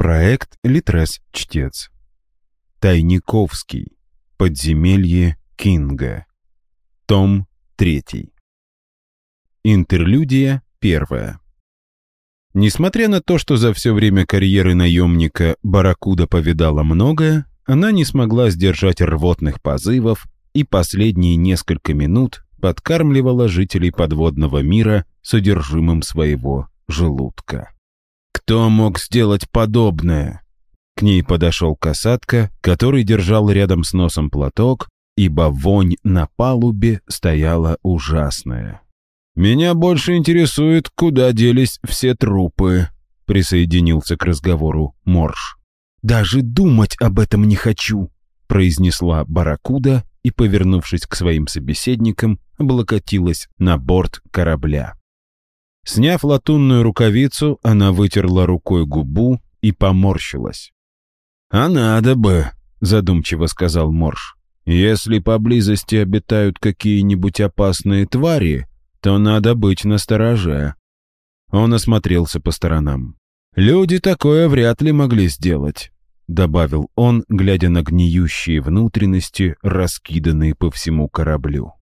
Проект «Литрес-чтец». Тайниковский. Подземелье Кинга. Том 3. Интерлюдия 1. Несмотря на то, что за все время карьеры наемника Баракуда повидала многое, она не смогла сдержать рвотных позывов и последние несколько минут подкармливала жителей подводного мира содержимым своего желудка. Кто мог сделать подобное? К ней подошел касатка, который держал рядом с носом платок, ибо вонь на палубе стояла ужасная. «Меня больше интересует, куда делись все трупы», — присоединился к разговору Морж. «Даже думать об этом не хочу», — произнесла Баракуда и, повернувшись к своим собеседникам, облокотилась на борт корабля. Сняв латунную рукавицу, она вытерла рукой губу и поморщилась. «А надо бы», — задумчиво сказал Морж. «Если поблизости обитают какие-нибудь опасные твари, то надо быть настороже». Он осмотрелся по сторонам. «Люди такое вряд ли могли сделать», — добавил он, глядя на гниющие внутренности, раскиданные по всему кораблю.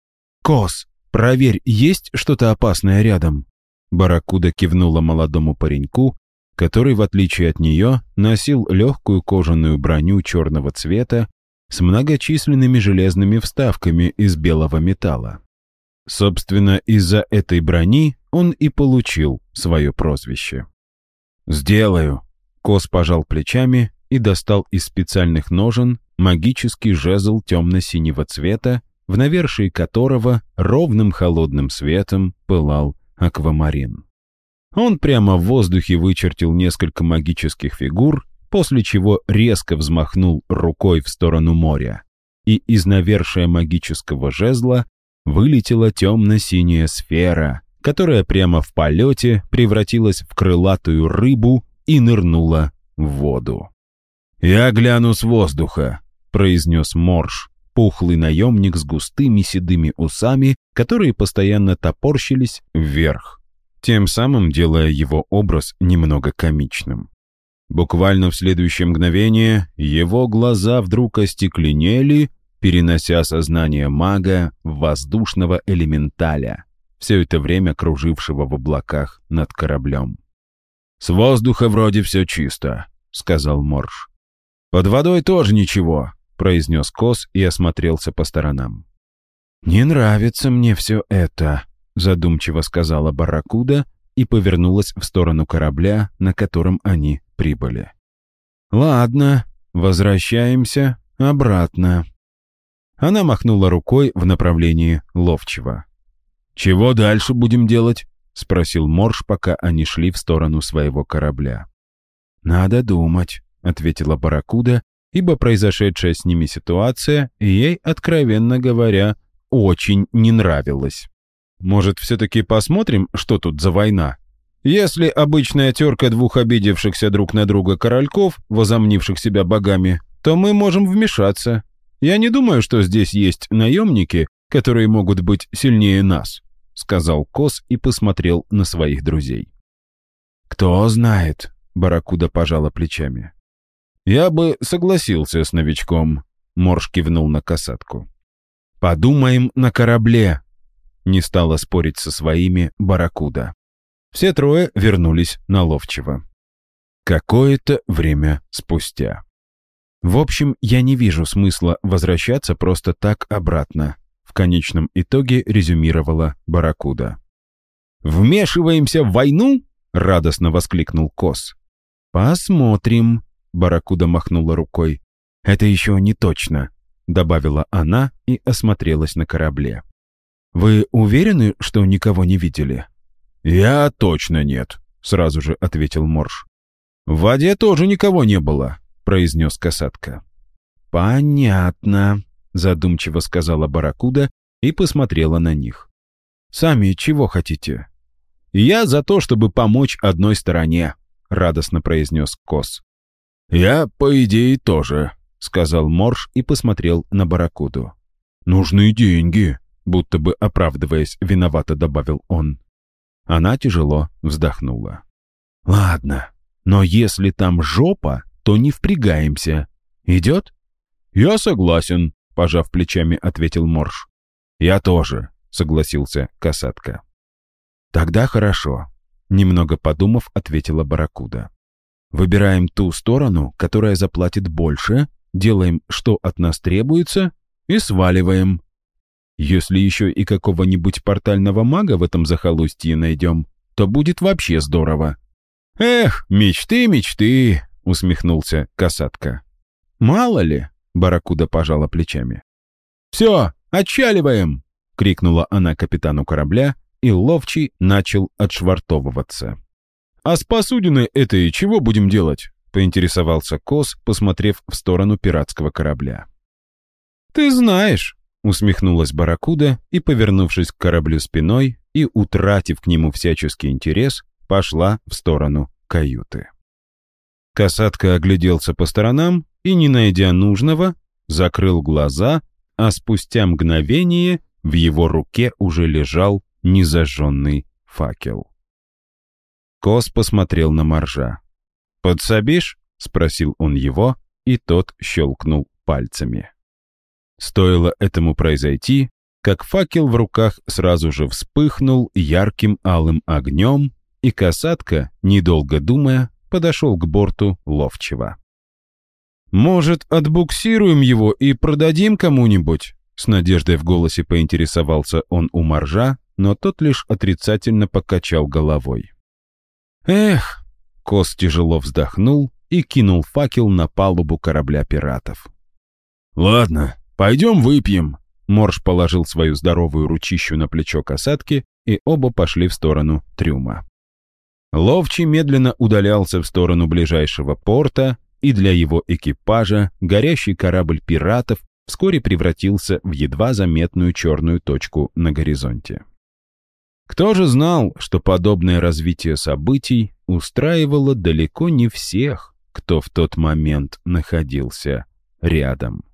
«Кос, проверь, есть что-то опасное рядом?» Баракуда кивнула молодому пареньку, который, в отличие от нее, носил легкую кожаную броню черного цвета с многочисленными железными вставками из белого металла. Собственно, из-за этой брони он и получил свое прозвище. «Сделаю», — Кос пожал плечами и достал из специальных ножен магический жезл темно-синего цвета, в навершии которого ровным холодным светом пылал аквамарин. Он прямо в воздухе вычертил несколько магических фигур, после чего резко взмахнул рукой в сторону моря, и из навершия магического жезла вылетела темно-синяя сфера, которая прямо в полете превратилась в крылатую рыбу и нырнула в воду. «Я гляну с воздуха», — произнес Морж, пухлый наемник с густыми седыми усами, которые постоянно топорщились вверх, тем самым делая его образ немного комичным. Буквально в следующее мгновение его глаза вдруг остекленели, перенося сознание мага в воздушного элементаля, все это время кружившего в облаках над кораблем. «С воздуха вроде все чисто», — сказал Морж. «Под водой тоже ничего, произнес Кос и осмотрелся по сторонам. «Не нравится мне все это», — задумчиво сказала Барракуда и повернулась в сторону корабля, на котором они прибыли. «Ладно, возвращаемся обратно». Она махнула рукой в направлении ловчего. «Чего дальше будем делать?» — спросил Морж, пока они шли в сторону своего корабля. «Надо думать», — ответила Барракуда ибо произошедшая с ними ситуация ей, откровенно говоря, очень не нравилась. Может, все-таки посмотрим, что тут за война? Если обычная терка двух обидевшихся друг на друга корольков, возомнивших себя богами, то мы можем вмешаться. Я не думаю, что здесь есть наемники, которые могут быть сильнее нас», — сказал Кос и посмотрел на своих друзей. «Кто знает», — Баракуда пожала плечами. «Я бы согласился с новичком», — Морж кивнул на касатку. «Подумаем на корабле», — не стала спорить со своими Баракуда. Все трое вернулись на ловчего. Какое-то время спустя. В общем, я не вижу смысла возвращаться просто так обратно, в конечном итоге резюмировала Баракуда. «Вмешиваемся в войну?» — радостно воскликнул Кос. «Посмотрим», Баракуда махнула рукой. «Это еще не точно», — добавила она и осмотрелась на корабле. «Вы уверены, что никого не видели?» «Я точно нет», — сразу же ответил Морж. «В воде тоже никого не было», — произнес касатка. «Понятно», — задумчиво сказала Баракуда и посмотрела на них. «Сами чего хотите?» «Я за то, чтобы помочь одной стороне», — радостно произнес Кос. «Я, по идее, тоже», — сказал Морж и посмотрел на Баракуду. «Нужны деньги», — будто бы оправдываясь, виновато добавил он. Она тяжело вздохнула. «Ладно, Но если там жопа, то не впрягаемся. Идет?» «Я согласен», — пожав плечами, ответил Морж. «Я тоже», — согласился Касатка. «Тогда хорошо», — немного подумав, ответила Барракуда. «Выбираем ту сторону, которая заплатит больше, делаем, что от нас требуется, и сваливаем. Если еще и какого-нибудь портального мага в этом захолустье найдем, то будет вообще здорово». «Эх, мечты, мечты!» — усмехнулся Касатка. «Мало ли!» — Барракуда пожала плечами. «Все, отчаливаем!» — крикнула она капитану корабля, и ловчий начал отшвартовываться. «А с посудиной этой чего будем делать?» — поинтересовался Кос, посмотрев в сторону пиратского корабля. «Ты знаешь!» — усмехнулась Барракуда и, повернувшись к кораблю спиной и утратив к нему всяческий интерес, пошла в сторону каюты. Касатка огляделся по сторонам и, не найдя нужного, закрыл глаза, а спустя мгновение в его руке уже лежал незажженный факел. Кос посмотрел на моржа. «Подсобишь?» — спросил он его, и тот щелкнул пальцами. Стоило этому произойти, как факел в руках сразу же вспыхнул ярким алым огнем, и касатка, недолго думая, подошел к борту ловчего. «Может, отбуксируем его и продадим кому-нибудь?» С надеждой в голосе поинтересовался он у моржа, но тот лишь отрицательно покачал головой. «Эх!» — Кос тяжело вздохнул и кинул факел на палубу корабля пиратов. «Ладно, пойдем выпьем!» Морж положил свою здоровую ручищу на плечо касатки, и оба пошли в сторону трюма. Ловчий медленно удалялся в сторону ближайшего порта, и для его экипажа горящий корабль пиратов вскоре превратился в едва заметную черную точку на горизонте. Кто же знал, что подобное развитие событий устраивало далеко не всех, кто в тот момент находился рядом?